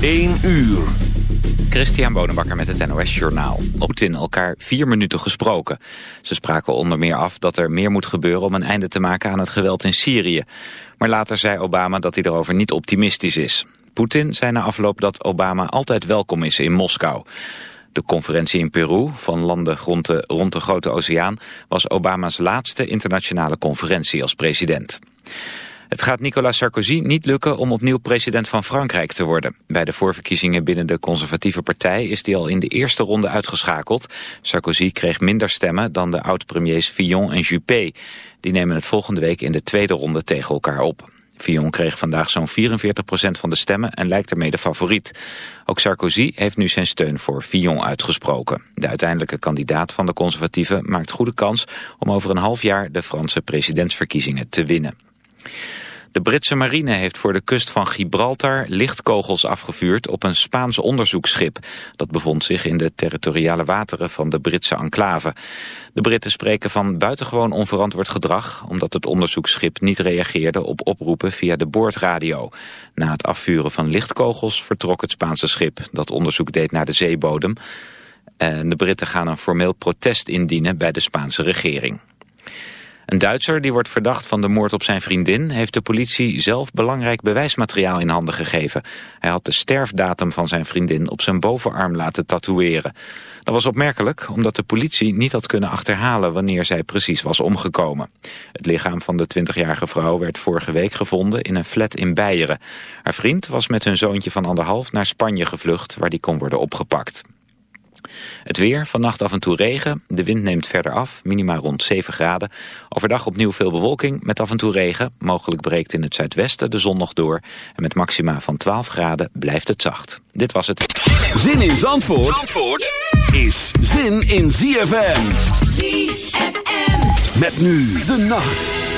1 uur. Christian Bonenbakker met het NOS Journaal. Op in elkaar vier minuten gesproken. Ze spraken onder meer af dat er meer moet gebeuren om een einde te maken aan het geweld in Syrië. Maar later zei Obama dat hij erover niet optimistisch is. Poetin zei na afloop dat Obama altijd welkom is in Moskou. De conferentie in Peru van landen rond de, rond de Grote Oceaan was Obama's laatste internationale conferentie als president. Het gaat Nicolas Sarkozy niet lukken om opnieuw president van Frankrijk te worden. Bij de voorverkiezingen binnen de conservatieve partij is hij al in de eerste ronde uitgeschakeld. Sarkozy kreeg minder stemmen dan de oud-premiers Fillon en Juppé. Die nemen het volgende week in de tweede ronde tegen elkaar op. Fillon kreeg vandaag zo'n 44% van de stemmen en lijkt ermee de favoriet. Ook Sarkozy heeft nu zijn steun voor Fillon uitgesproken. De uiteindelijke kandidaat van de conservatieven maakt goede kans om over een half jaar de Franse presidentsverkiezingen te winnen. De Britse marine heeft voor de kust van Gibraltar lichtkogels afgevuurd op een Spaans onderzoeksschip. Dat bevond zich in de territoriale wateren van de Britse enclave. De Britten spreken van buitengewoon onverantwoord gedrag... omdat het onderzoeksschip niet reageerde op oproepen via de boordradio. Na het afvuren van lichtkogels vertrok het Spaanse schip... dat onderzoek deed naar de zeebodem. En de Britten gaan een formeel protest indienen bij de Spaanse regering. Een Duitser die wordt verdacht van de moord op zijn vriendin... heeft de politie zelf belangrijk bewijsmateriaal in handen gegeven. Hij had de sterfdatum van zijn vriendin op zijn bovenarm laten tatoeëren. Dat was opmerkelijk omdat de politie niet had kunnen achterhalen... wanneer zij precies was omgekomen. Het lichaam van de 20-jarige vrouw werd vorige week gevonden in een flat in Beieren. Haar vriend was met hun zoontje van anderhalf naar Spanje gevlucht... waar die kon worden opgepakt. Het weer, vannacht af en toe regen. De wind neemt verder af, minima rond 7 graden. Overdag opnieuw veel bewolking met af en toe regen. Mogelijk breekt in het zuidwesten de zon nog door. En met maxima van 12 graden blijft het zacht. Dit was het. Zin in Zandvoort, Zandvoort is zin in ZFM. ZFM. Met nu de nacht.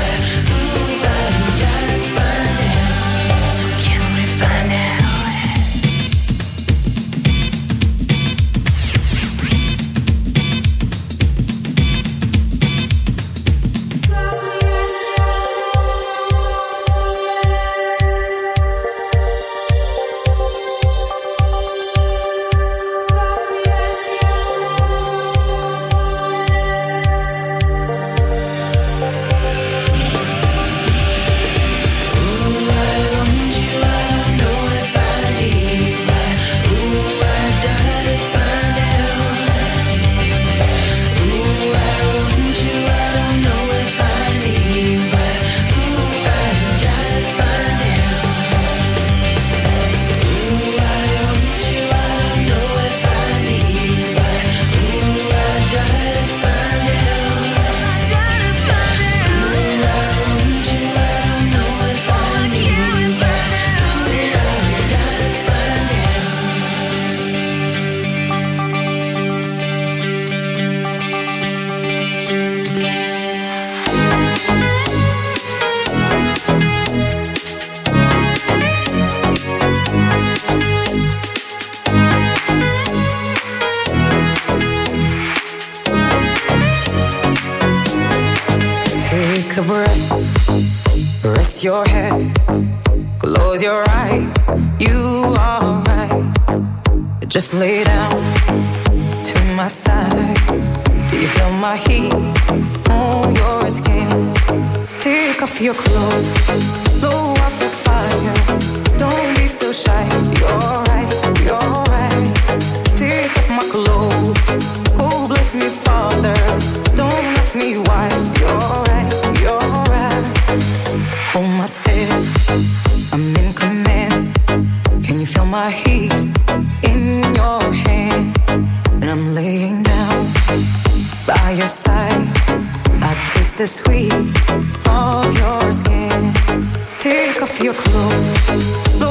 So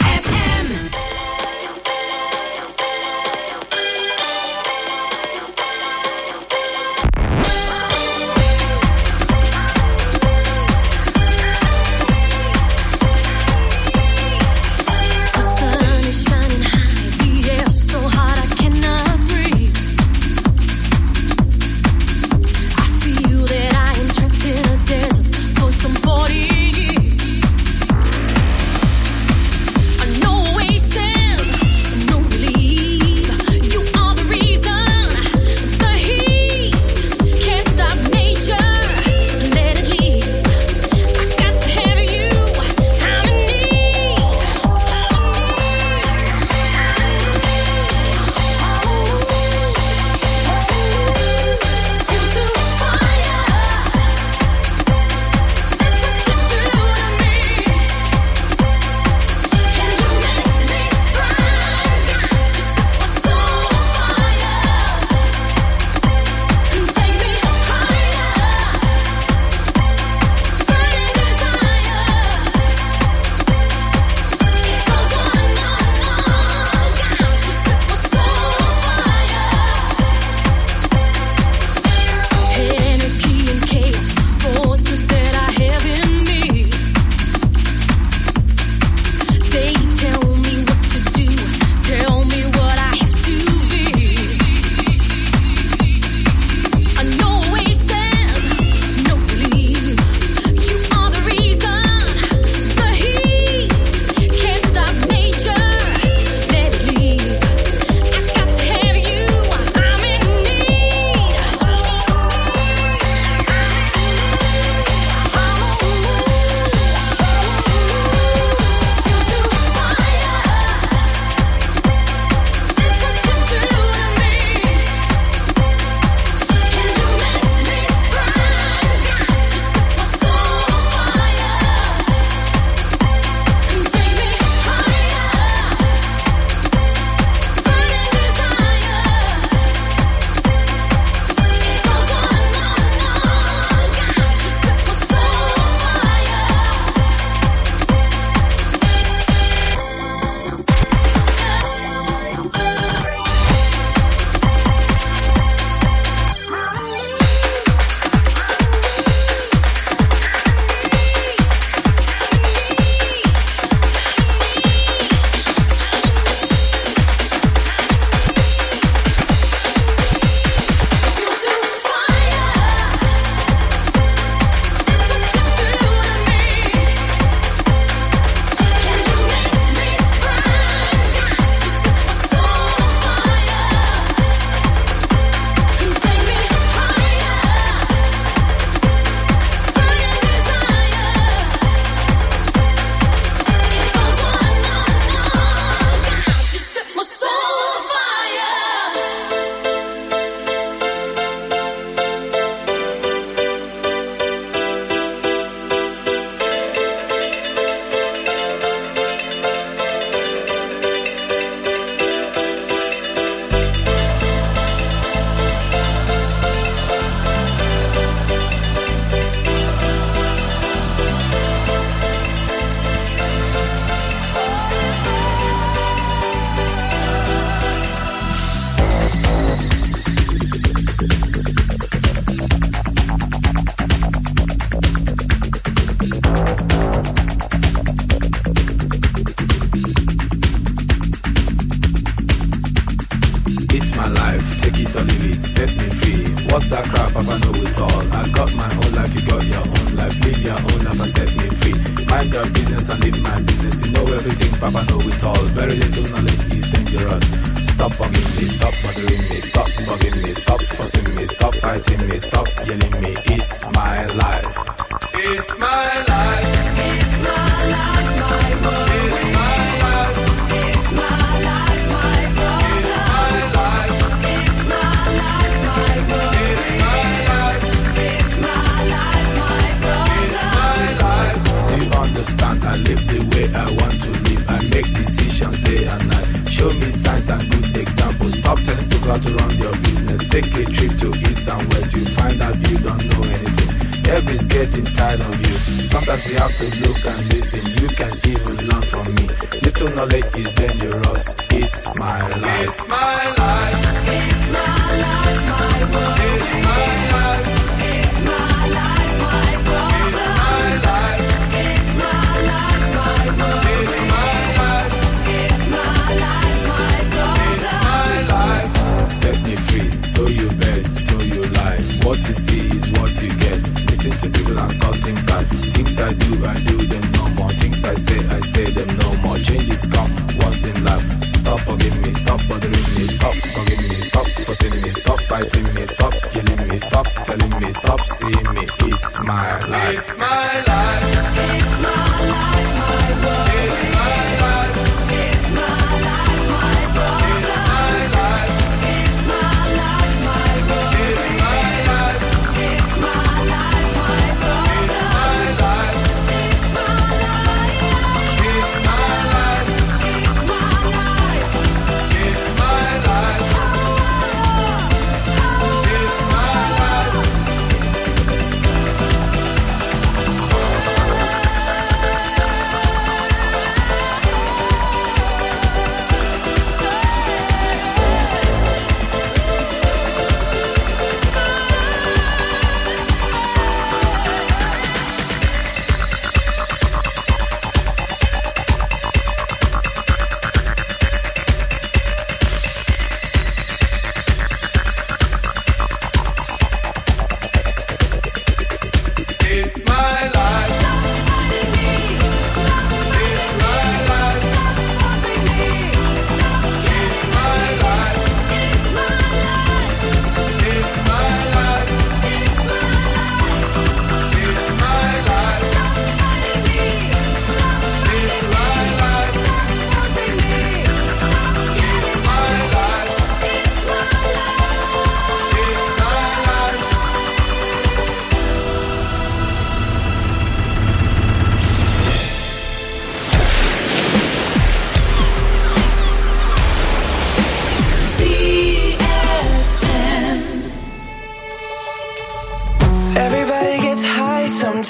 so you lie. What you see is what you get. Listen to people and saw things I things I do, I do them no more. Things I say, I say them no more. Changes come once in life. Stop forgive me, stop bothering me, stop forgive me, stop for seeing me, stop fighting me, stop killing me, stop telling me, stop seeing me. It's my life. It's my life.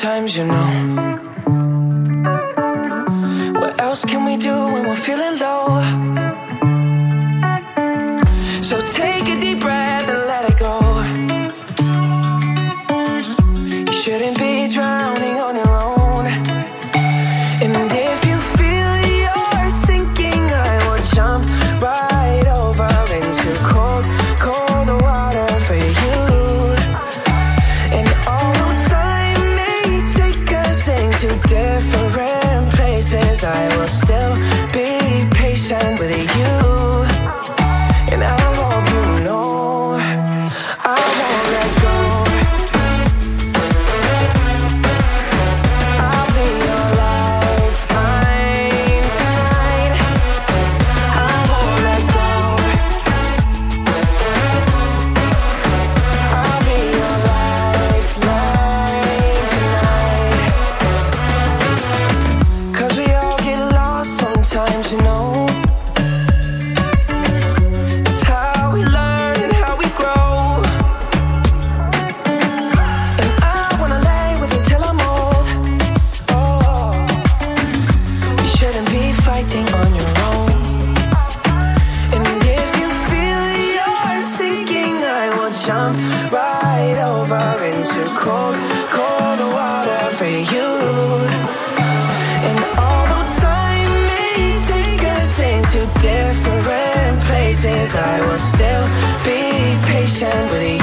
Sometimes you know. pretend we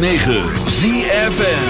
106.9 ZFN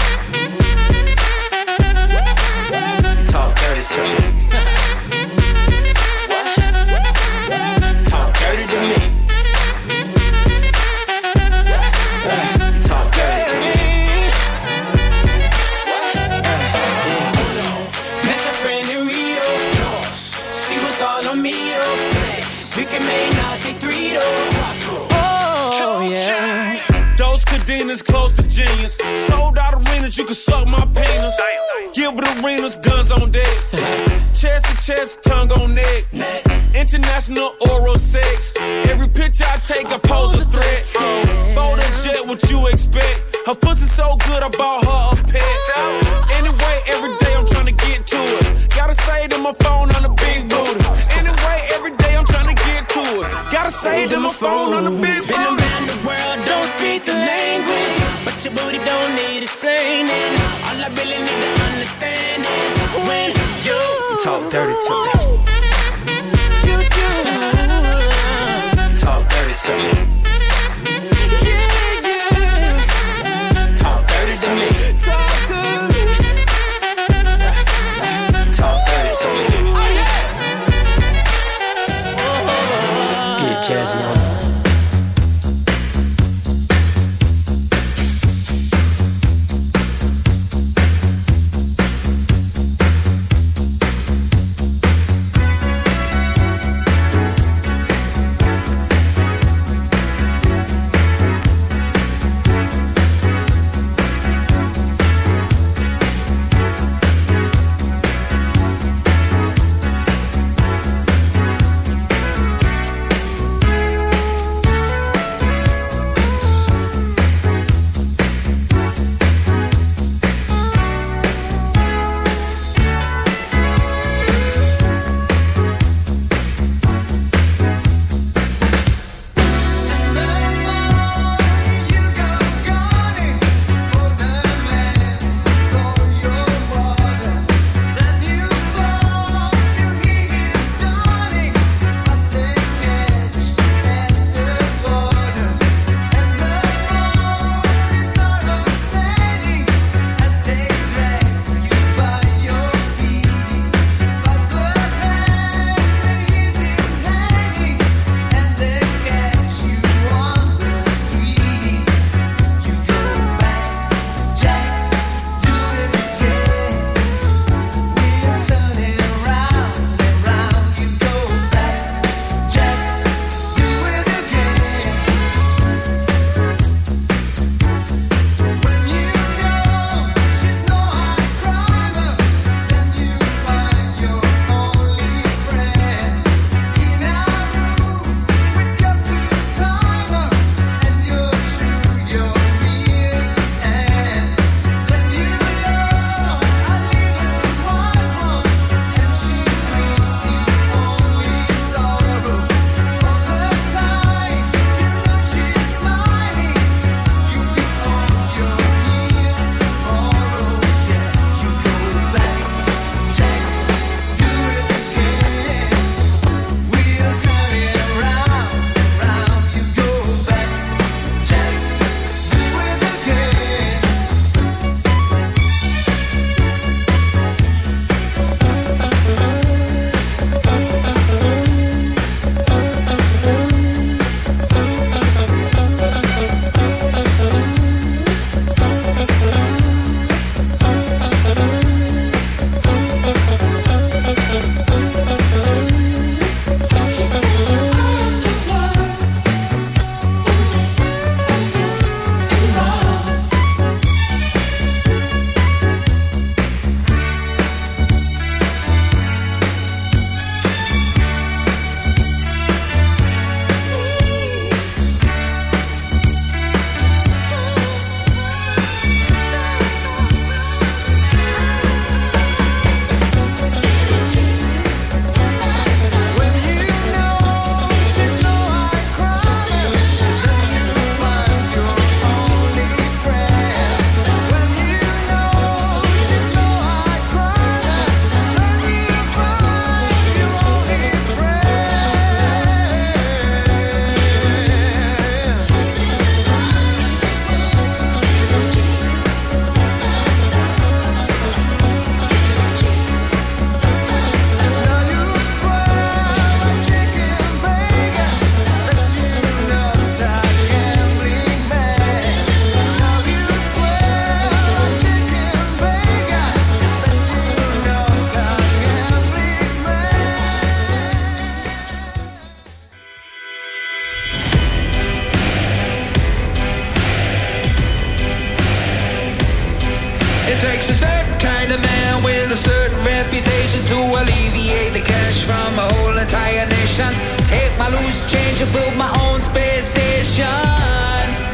My loose change and build my own space station.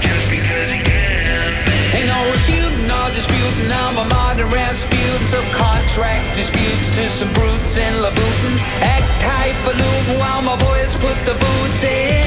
Just because you can. Ain't no refuting or disputing. I'm a modern Rasputin. Subcontract disputes to some brutes in Labutin. Act highfalutin while my boys put the boots in.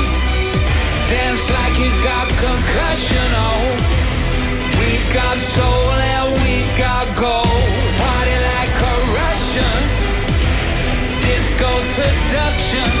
Like you got concussion. Oh, we got soul and we got gold. Party like a Russian. Disco seduction.